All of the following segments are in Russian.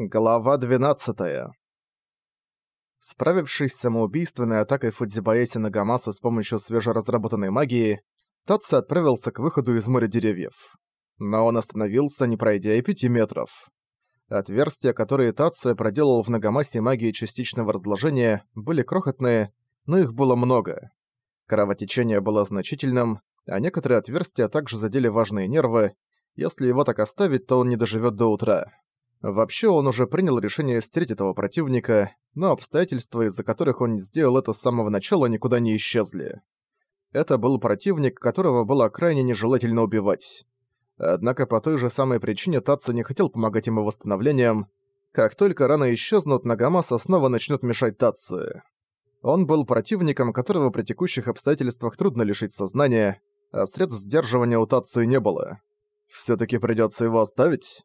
Глава 12. Справившись с самоубийственной атакой Фудзибаэси на Гамаса с помощью свежеразработанной магии, Татсу отправился к выходу из моря деревьев. Но он остановился, не пройдя и пяти метров. Отверстия, которые Татсу проделал в Нагамасе магии частичного разложения, были крохотные, но их было много. Кровотечение было значительным, а некоторые отверстия также задели важные нервы. Если его так оставить, то он не доживет до утра. Вообще, он уже принял решение стереть этого противника, но обстоятельства, из-за которых он сделал это с самого начала, никуда не исчезли. Это был противник, которого было крайне нежелательно убивать. Однако по той же самой причине Татсу не хотел помогать ему восстановлением. Как только раны исчезнут, Нагамаса снова начнет мешать Татсу. Он был противником, которого при текущих обстоятельствах трудно лишить сознания, а средств сдерживания у Татсу не было. Всё-таки придётся его оставить?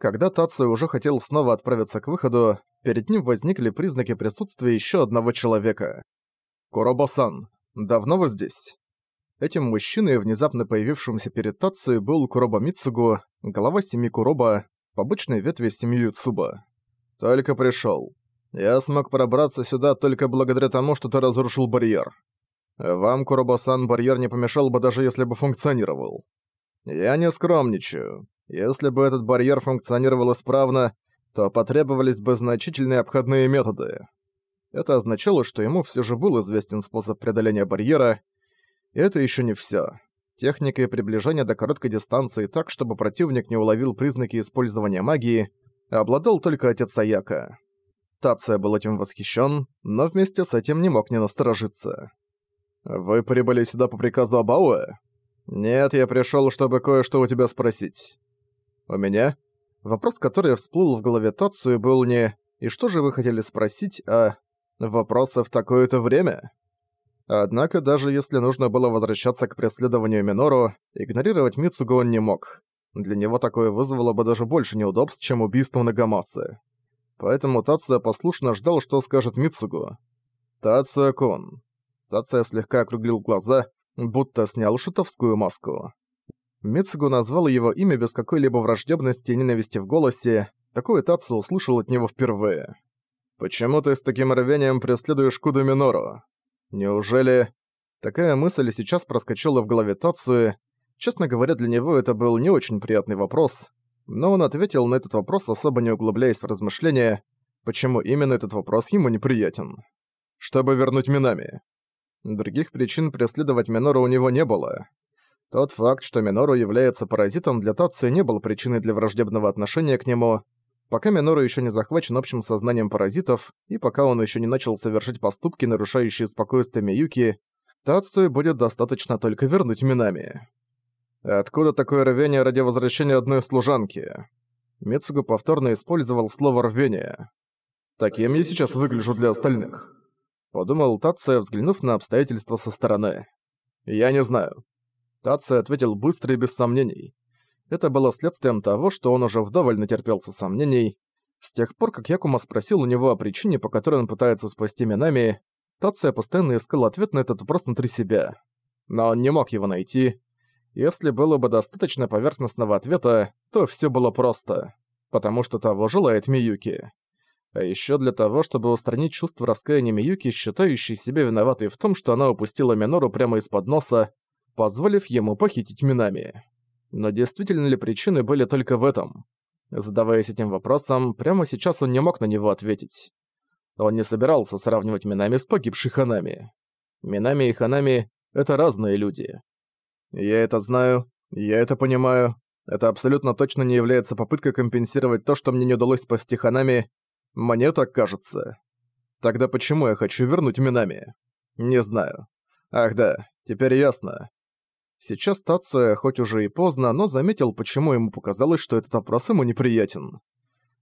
Когда Тацию уже хотел снова отправиться к выходу, перед ним возникли признаки присутствия еще одного человека. «Куробо-сан, давно вы здесь?» Этим мужчиной, внезапно появившимся перед Тацией, был Куроба Мицугу, глава семьи Куроба, побочной ветви семьи Юцуба. «Только пришел. Я смог пробраться сюда только благодаря тому, что ты разрушил барьер. Вам, Куробо-сан, барьер не помешал бы даже если бы функционировал. Я не скромничаю. Если бы этот барьер функционировал исправно, то потребовались бы значительные обходные методы. Это означало, что ему все же был известен способ преодоления барьера, и это еще не все. Техникой приближения до короткой дистанции так, чтобы противник не уловил признаки использования магии, обладал только отец Аяка. Тация был этим восхищен, но вместе с этим не мог не насторожиться. «Вы прибыли сюда по приказу Абауэ?» «Нет, я пришел, чтобы кое-что у тебя спросить». У меня? Вопрос, который всплыл в голове Тацию, был не «И что же вы хотели спросить?» а «Вопросы в такое-то время?» Однако, даже если нужно было возвращаться к преследованию Минору, игнорировать Мицугу он не мог. Для него такое вызвало бы даже больше неудобств, чем убийство Нагамасы. Поэтому Тация послушно ждал, что скажет Мицугу. «Тация-кун». Тация слегка округлил глаза, будто снял шутовскую маску. Мицугу назвал его имя без какой-либо враждебности и ненависти в голосе. Такое Тацу услышал от него впервые. «Почему ты с таким рвением преследуешь Куду Минору? Неужели...» Такая мысль сейчас проскочила в голове Тацуи. Честно говоря, для него это был не очень приятный вопрос, но он ответил на этот вопрос, особо не углубляясь в размышления, почему именно этот вопрос ему неприятен. Чтобы вернуть Минами. Других причин преследовать Минору у него не было. Тот факт, что Минору является паразитом для Тацию не был причиной для враждебного отношения к нему. Пока Минору еще не захвачен общим сознанием паразитов, и пока он еще не начал совершить поступки, нарушающие спокойствие Миюки, Тацию будет достаточно только вернуть Минами. Откуда такое рвение ради возвращения одной служанки? Мицугу повторно использовал слово «рвение». Таким я сейчас выгляжу для остальных. Подумал Тация, взглянув на обстоятельства со стороны. Я не знаю. Тацию ответил быстро и без сомнений. Это было следствием того, что он уже вдоволь натерпелся сомнений. С тех пор, как Якума спросил у него о причине, по которой он пытается спасти Минами, Тация постоянно искал ответ на этот вопрос внутри себя. Но он не мог его найти. Если было бы достаточно поверхностного ответа, то все было просто. Потому что того желает Миюки. А еще для того, чтобы устранить чувство раскаяния Миюки, считающей себя виноватой в том, что она упустила Минору прямо из-под носа, позволив ему похитить Минами. Но действительно ли причины были только в этом? Задаваясь этим вопросом, прямо сейчас он не мог на него ответить. Он не собирался сравнивать Минами с погибшей Ханами. Минами и Ханами — это разные люди. Я это знаю, я это понимаю. Это абсолютно точно не является попыткой компенсировать то, что мне не удалось спасти Ханами. Мне так кажется. Тогда почему я хочу вернуть Минами? Не знаю. Ах да, теперь ясно. Сейчас Тацуя, хоть уже и поздно, но заметил, почему ему показалось, что этот вопрос ему неприятен.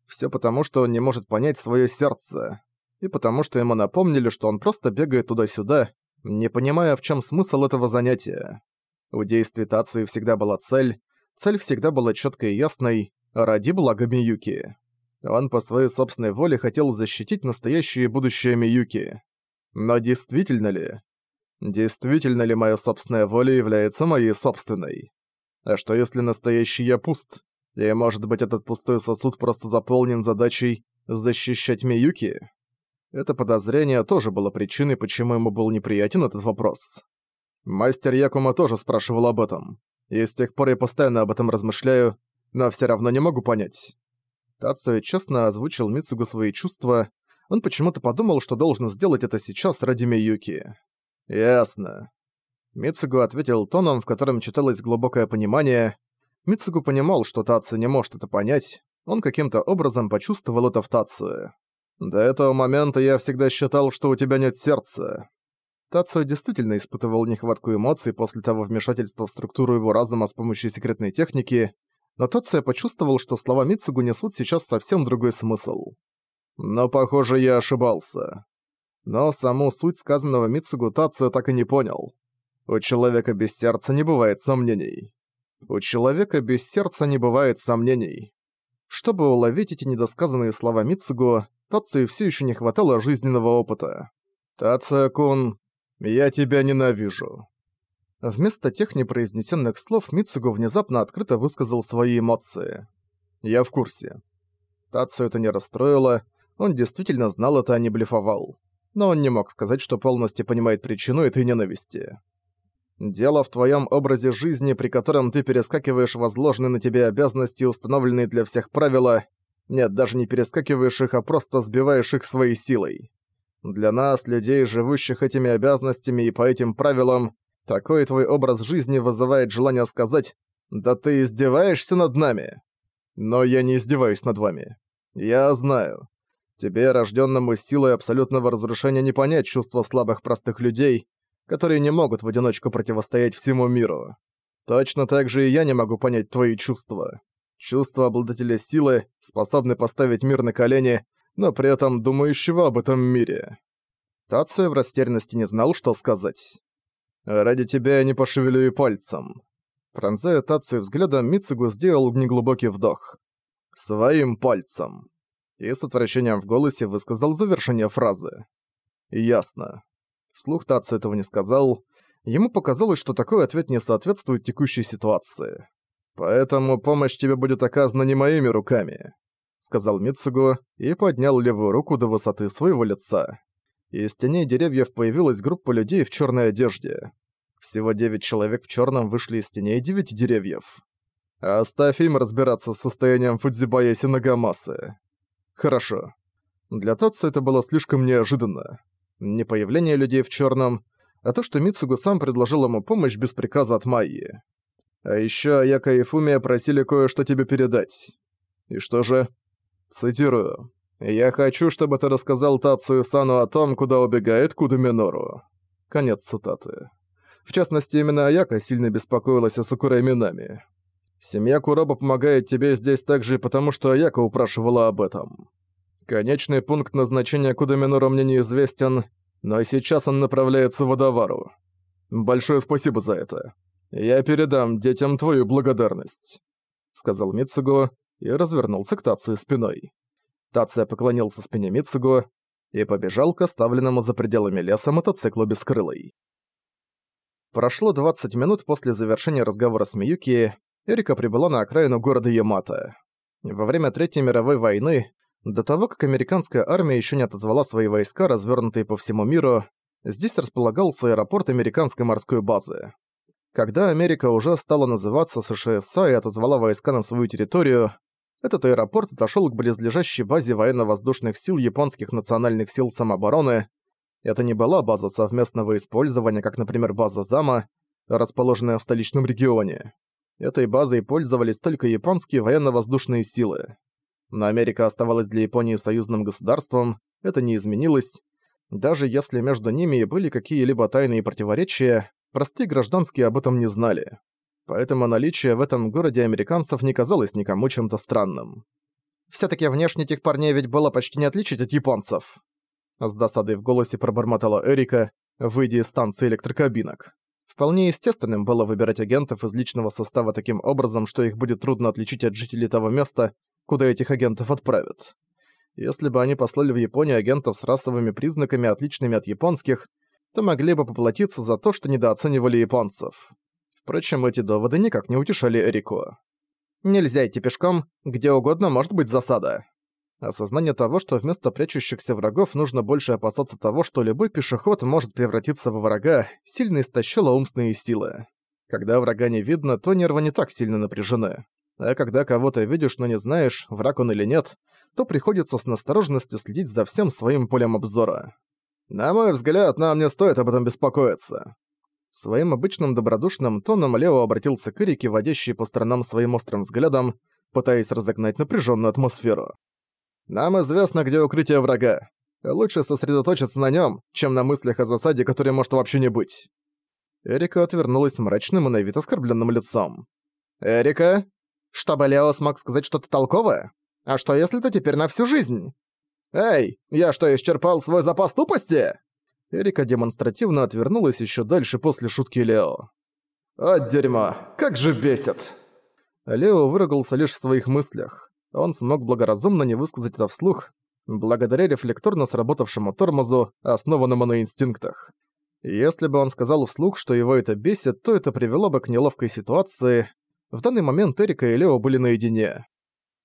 Все потому, что он не может понять свое сердце. И потому, что ему напомнили, что он просто бегает туда-сюда, не понимая, в чем смысл этого занятия. У действий Тации всегда была цель, цель всегда была четкой и ясной, ради блага Миюки. Он по своей собственной воле хотел защитить настоящее и будущее Миюки. Но действительно ли? Действительно ли моя собственная воля является моей собственной? А что если настоящий я пуст? И может быть этот пустой сосуд просто заполнен задачей защищать Миюки? Это подозрение тоже было причиной, почему ему был неприятен этот вопрос. Мастер Якума тоже спрашивал об этом. И с тех пор я постоянно об этом размышляю, но все равно не могу понять. Тацуя честно озвучил Мицугу свои чувства, он почему-то подумал, что должен сделать это сейчас ради Миюки. «Ясно». Мицугу ответил тоном, в котором читалось глубокое понимание. Мицугу понимал, что Тацу не может это понять, он каким-то образом почувствовал это в Тацу. «До этого момента я всегда считал, что у тебя нет сердца». Тацу действительно испытывал нехватку эмоций после того вмешательства в структуру его разума с помощью секретной техники, но Тацуя почувствовал, что слова Мицугу несут сейчас совсем другой смысл. Но, похоже, я ошибался. Но саму суть сказанного Мицугу Тацуя так и не понял. У человека без сердца не бывает сомнений. У человека без сердца не бывает сомнений. Чтобы уловить эти недосказанные слова Мицугу, Тацуе все еще не хватало жизненного опыта. «Тацуя-кун, я тебя ненавижу». Вместо тех непроизнесенных слов Мицугу внезапно открыто высказал свои эмоции. «Я в курсе». Тацу это не расстроило, он действительно знал это, а не блефовал. Но он не мог сказать, что полностью понимает причину этой ненависти. Дело в твоем образе жизни, при котором ты перескакиваешь возложенные на тебе обязанности, установленные для всех правила. Нет, даже не перескакиваешь их, а просто сбиваешь их своей силой. Для нас, людей, живущих этими обязанностями и по этим правилам, такой твой образ жизни вызывает желание сказать «Да ты издеваешься над нами!» Но я не издеваюсь над вами. Я знаю. Тебе, рожденному силой абсолютного разрушения, не понять чувства слабых простых людей, которые не могут в одиночку противостоять всему миру. Точно так же и я не могу понять твои чувства. Чувства обладателя силы, способны поставить мир на колени, но при этом думающего об этом мире. Тацуя в растерянности не знал, что сказать. «Ради тебя я не пошевелю и пальцем». Пронзая Тацию взглядом, Мицугу сделал неглубокий вдох. «Своим пальцем» и с отвращением в голосе высказал завершение фразы. «Ясно». Вслух Татсу этого не сказал. Ему показалось, что такой ответ не соответствует текущей ситуации. «Поэтому помощь тебе будет оказана не моими руками», — сказал Мицугу и поднял левую руку до высоты своего лица. Из теней деревьев появилась группа людей в черной одежде. Всего девять человек в черном вышли из теней девяти деревьев. «Оставь им разбираться с состоянием Фудзибаяси Нагамасы», Хорошо. Для Татсу это было слишком неожиданно. Не появление людей в черном, а то, что Мицугу сам предложил ему помощь без приказа от Майи. А еще Аяка и Фумия просили кое-что тебе передать. И что же? Цитирую. «Я хочу, чтобы ты рассказал Тацию Сану о том, куда убегает Кудаминору». Конец цитаты. В частности, именно Аяка сильно беспокоилась о Сакурай Минами. Семья Куроба помогает тебе здесь также потому, что Аяка упрашивала об этом. Конечный пункт назначения Кудаминора мне неизвестен, но сейчас он направляется в Водовару. Большое спасибо за это. Я передам детям твою благодарность», — сказал Мицуго и развернулся к Тацию спиной. Тация поклонился спине Мицуго и побежал к оставленному за пределами леса мотоциклу бескрылой. Прошло 20 минут после завершения разговора с Миюки, Эрика прибыла на окраину города Ямато. Во время Третьей мировой войны, до того, как американская армия еще не отозвала свои войска, развернутые по всему миру, здесь располагался аэропорт американской морской базы. Когда Америка уже стала называться США и отозвала войска на свою территорию, этот аэропорт отошел к близлежащей базе военно-воздушных сил японских национальных сил самообороны. Это не была база совместного использования, как, например, база Зама, расположенная в столичном регионе. Этой базой пользовались только японские военно-воздушные силы. Но Америка оставалась для Японии союзным государством, это не изменилось. Даже если между ними были какие-либо тайные противоречия, простые гражданские об этом не знали. Поэтому наличие в этом городе американцев не казалось никому чем-то странным. «Всё-таки внешне этих парней ведь было почти не отличить от японцев», с досадой в голосе пробормотала Эрика, выйдя из станции электрокабинок. Вполне естественным было выбирать агентов из личного состава таким образом, что их будет трудно отличить от жителей того места, куда этих агентов отправят. Если бы они послали в Японию агентов с расовыми признаками, отличными от японских, то могли бы поплатиться за то, что недооценивали японцев. Впрочем, эти доводы никак не утешали Эрико. Нельзя идти пешком, где угодно может быть засада. Осознание того, что вместо прячущихся врагов нужно больше опасаться того, что любой пешеход может превратиться во врага, сильно истощило умственные силы. Когда врага не видно, то нервы не так сильно напряжены. А когда кого-то видишь, но не знаешь, враг он или нет, то приходится с настороженностью следить за всем своим полем обзора. На мой взгляд, нам не стоит об этом беспокоиться. Своим обычным добродушным тоном Лео обратился к Эрике, водящей по сторонам своим острым взглядом, пытаясь разогнать напряженную атмосферу. Нам известно, где укрытие врага. Лучше сосредоточиться на нем, чем на мыслях о засаде, которой может вообще не быть». Эрика отвернулась мрачным и на вид оскорбленным лицом. «Эрика? Чтобы Лео смог сказать что-то толковое? А что если ты теперь на всю жизнь? Эй, я что, исчерпал свой запас тупости?» Эрика демонстративно отвернулась еще дальше после шутки Лео. «От дерьма, как же бесит!» Лео выругался лишь в своих мыслях он смог благоразумно не высказать это вслух, благодаря рефлекторно сработавшему тормозу, основанному на инстинктах. Если бы он сказал вслух, что его это бесит, то это привело бы к неловкой ситуации. В данный момент Эрика и Лео были наедине.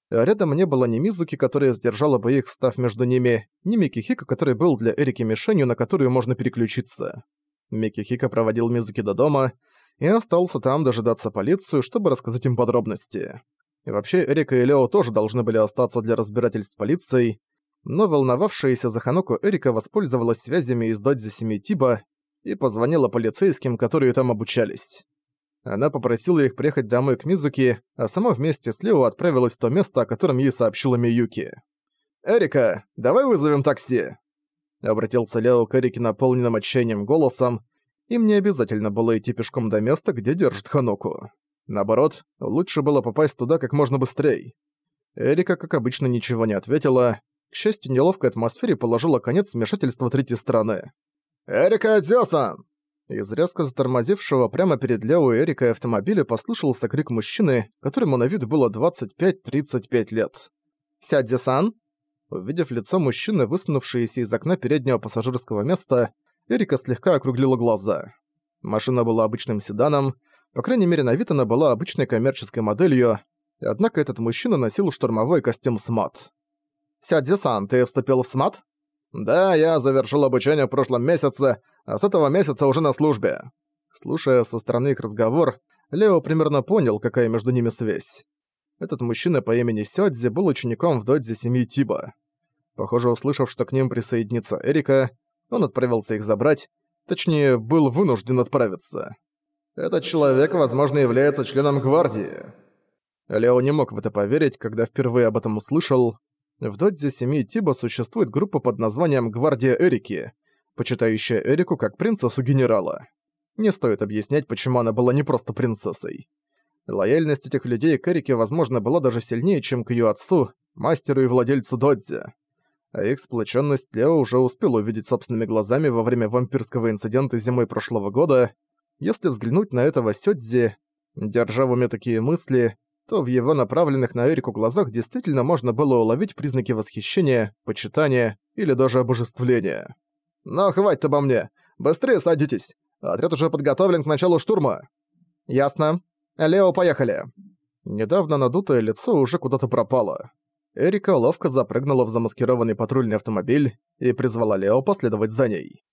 Рядом не было ни Мизуки, которая сдержала бы их, встав между ними, ни Микихика, который был для Эрики мишенью, на которую можно переключиться. Микихика проводил Мизуки до дома и остался там дожидаться полицию, чтобы рассказать им подробности. И вообще, Эрика и Лео тоже должны были остаться для разбирательств полицией, но волновавшаяся за Ханоку Эрика воспользовалась связями из Додзи Семитиба и позвонила полицейским, которые там обучались. Она попросила их приехать домой к Мизуки, а сама вместе с Лео отправилась в то место, о котором ей сообщила Миюки. «Эрика, давай вызовем такси!» Обратился Лео к Эрике наполненным отчаянием голосом, им не обязательно было идти пешком до места, где держит Ханоку. Наоборот, лучше было попасть туда как можно быстрее. Эрика, как обычно, ничего не ответила. К счастью, неловкой атмосфере положила конец вмешательства третьей стороны. «Эрика Дёсан!» Из резко затормозившего прямо перед Лео и Эрикой автомобиля послышался крик мужчины, которому на вид было 25-35 лет. «Сядь, Сан!» Увидев лицо мужчины, высунувшееся из окна переднего пассажирского места, Эрика слегка округлила глаза. Машина была обычным седаном, по крайней мере, на вид она была обычной коммерческой моделью, однако этот мужчина носил штурмовой костюм СМАТ. «Сядзи-сан, ты вступил в СМАТ?» «Да, я завершил обучение в прошлом месяце, а с этого месяца уже на службе». Слушая со стороны их разговор, Лео примерно понял, какая между ними связь. Этот мужчина по имени Сёдзи был учеником в додзе семьи Тиба. Похоже, услышав, что к ним присоединится Эрика, он отправился их забрать, точнее, был вынужден отправиться. Этот человек, возможно, является членом гвардии. Лео не мог в это поверить, когда впервые об этом услышал. В Додзе семьи Тиба существует группа под названием «Гвардия Эрики», почитающая Эрику как принцессу генерала. Не стоит объяснять, почему она была не просто принцессой. Лояльность этих людей к Эрике, возможно, была даже сильнее, чем к ее отцу, мастеру и владельцу Додзи. А их сплоченность Лео уже успел увидеть собственными глазами во время вампирского инцидента зимой прошлого года, если взглянуть на этого Сёдзи, держа в уме такие мысли, то в его направленных на Эрику глазах действительно можно было уловить признаки восхищения, почитания или даже обожествления. «Но хватит обо мне! Быстрее садитесь! Отряд уже подготовлен к началу штурма!» «Ясно. Лео, поехали!» Недавно надутое лицо уже куда-то пропало. Эрика ловко запрыгнула в замаскированный патрульный автомобиль и призвала Лео последовать за ней.